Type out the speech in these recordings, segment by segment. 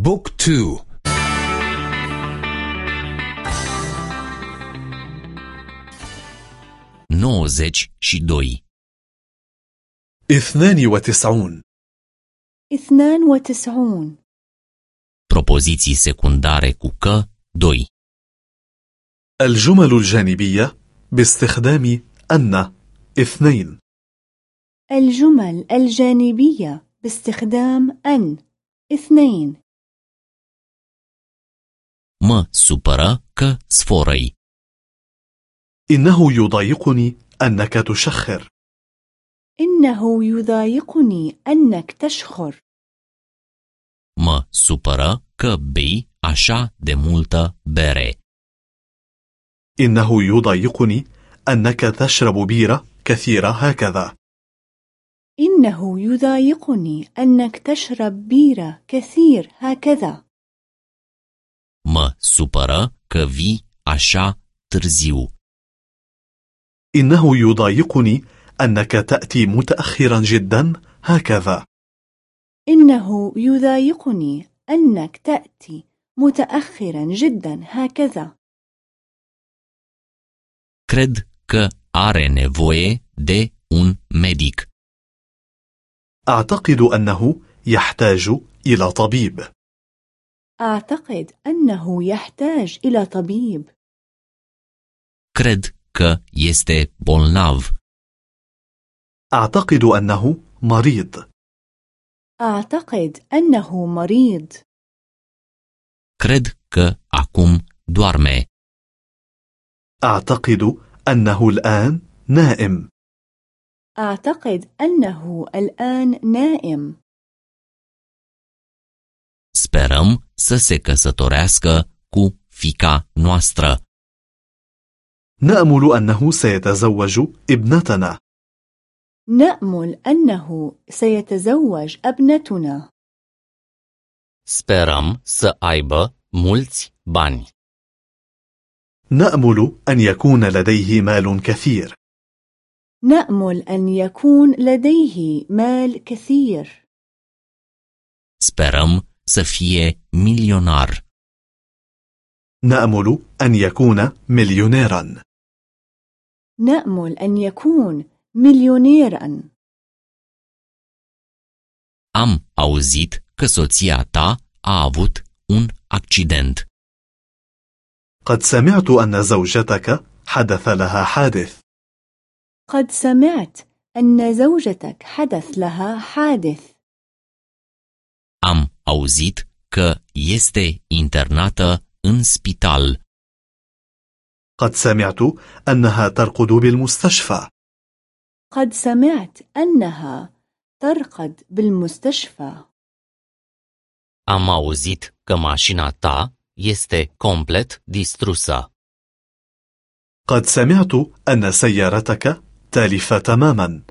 Book two. Nouăzeci și doi اثنان وتسعون. اثنان وتسعون. Propoziții secundare cu că doi. الجمل الجانبية باستخدام أن. اثنين. الجمل الجانبية باستخدام أن. اثنين. Mă supără că sforăi إنه يضايقني أنك تشخر. إنه يضايقني أنك تشخر. mă supără că bei așa de multă bere إنه يضايقني أنك تشرب بيرة كثيرة هكذا. إنه يضايقني أنك تشرب بيرة كثير هكذا. Mă supără că vii așa târziu. إنه يضايقني أنك تأتي متأخرا جدا هكذا. إنه يضايقني أنك تأتي متأخرا جدا هكذا. Cred că are nevoie de un medic. أعتقد أنه يحتاج إلى طبيب. أعتقد أنه يحتاج إلى طبيب. Cred că este bolnav. أعتقد أنه مريض. أعتقد أنه مريض. Cred că acum doarme. أعتقد أنه الآن نائم. أعتقد أنه الآن نائم. Sperăm să se căsătorească cu fica noastră. نأمل أنه سيتزوج ابنتنا. نأمل أنه سيتزوج ابنتنا. Sperăm să aibă mulți bani. نأمل أن يكون لديه مال كثير. نأمل أن يكون لديه مال كثير. Sperăm să fie milionar. نأمل أن يكون مليونيرا نأمل أن يكون مليونيرا Am auzit că soția ta a avut un accident. قد سمعت أن زوجتك حدث لها حادث قد سمعت أن زوجتك حدث لها حادث Am auzit că este internată în spital. قد سمعت أنها ترقد بالمستشفى قد سمعت أنها ترقد بالمستشفى Am auzit că mașina ta este complet distrusă. قد سمعت أن سيارتك تالفة تماما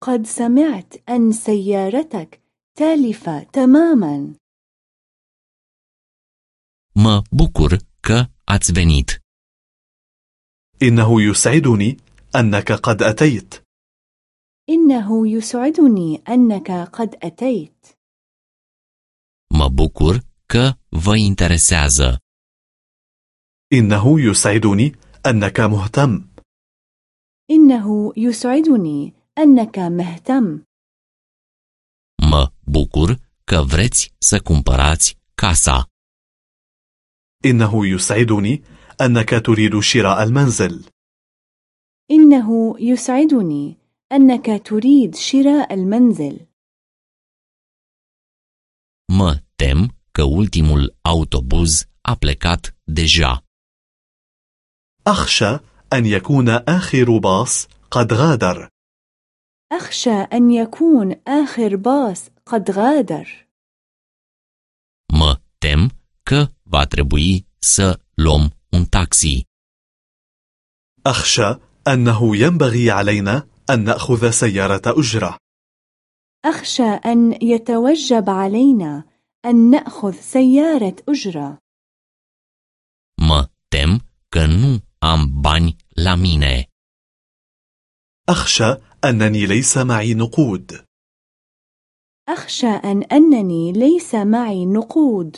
قد سمعت أن سيارتك تالفة تماما. Mă bucur că ați venit. إنه يسعدني أنك قد أتيت. إنه يسعدني أنك قد أتيت. Mă bucur că vă interesează. إنه يسعدني أنك مهتم. إنه يسعدني أنك مهتم. Bucur că vreți să cumpărați casa. إنه يسعدني أنك تريد شراء المنزل إنه يسعدني أنك تريد شراء المنزل Mă tem că ultimul autobuz a plecat deja. أخشى أن يكون آخر باص قد غادر أخشى أن يكون آخر باص قد غادر Mă tem că va trebui să luăm un taxi. أخشى أنه ينبغي علينا أن نأخذ سيارة أجرة أخشى أن يتوجب علينا أن نأخذ سيارة أجرة Mă tem că nu am bani la mine. أخشى أنني ليس معي نقود أخشى أن أنني ليس معي نقود.